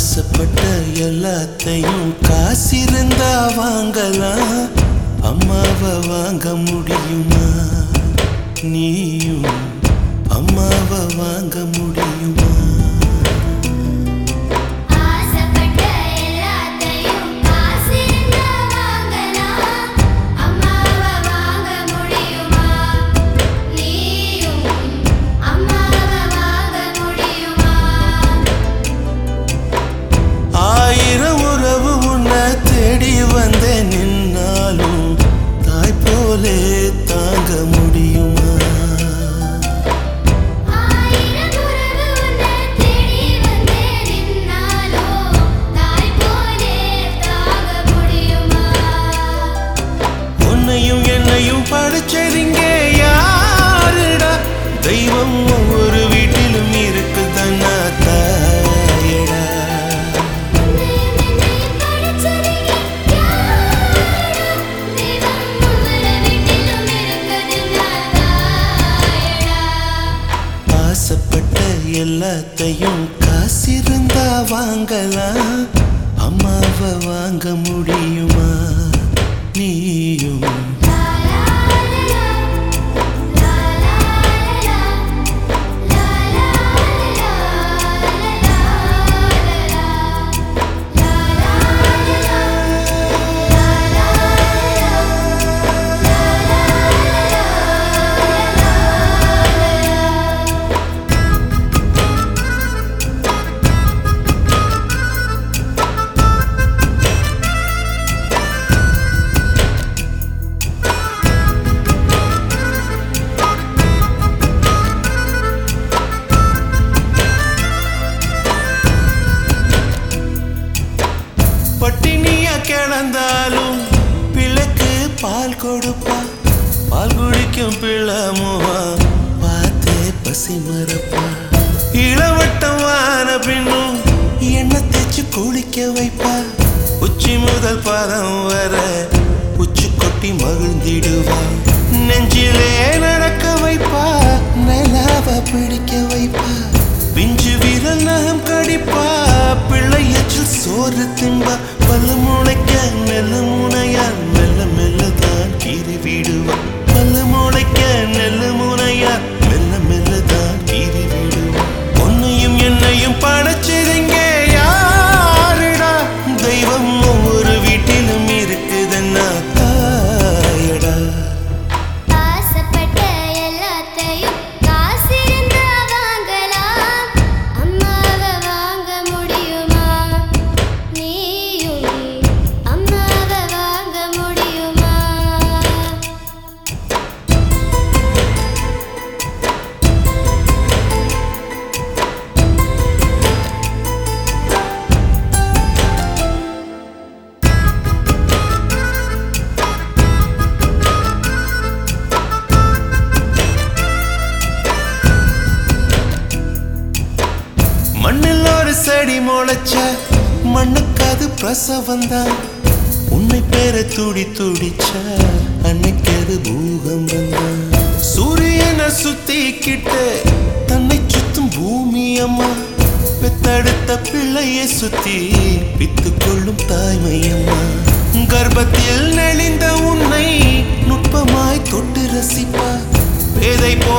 ஆசைப்பட்ட எல்லாத்தையும் காசிருந்தா வாங்கலாம். அம்மாவை வாங்க முடியுமா? நீயும் அம்மாவை வாங்க முடியுமா? எல்லாத்தையும் காசிருந்தா வாங்கலாம் அம்மாவை வாங்க முடியுமா? நீயும் கொடுப்பா. பால் குடிக்கும் பிள்ளமுவா பார்த்தே பசி மறப்பா. இளவட்டம் வான பின்னும் எண்ணெய் தேச்சு குளிக்க வைப்பா. உச்சி முதல் பாதம் வர உச்சி கொட்டி மகிழ்ந்திடுவா. நெஞ்சிலே நடக்க வைப்பா. நிலாவ பிடிக்க வைப்பா. பிஞ்சு விரல் நகம் கடிப்பா. பிள்ளை எச்சில் சோறு திம்பா பல்லு முளைக்க மெல்ல செடி முளைச்ச மண்ணுக்கு அது பிரசவம் தான். உன்னை பேர துடி துடிச்ச அன்னைக்கு அது பூகம்பம் தான். சூரியனை சுத்திக்கிட்டு தன்னை சுத்தும் பூமி அம்மா. பெத்தெடுத்த பிள்ளையை சுத்தி பித்து கொள்ளும் தாய்மையம்மா கர்ப்பத்தில் நெளிந்த உன்னை நுட்பமாய் தொட்டு ரசிப்பா. பேதை போ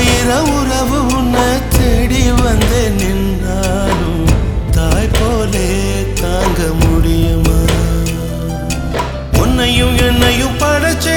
ஆயிர உறவு உன்னை தேடி வந்து நின்னாலும் தாய் போலே தாங்க முடியுமா? உன்னையும் என்னையும் படைச்சே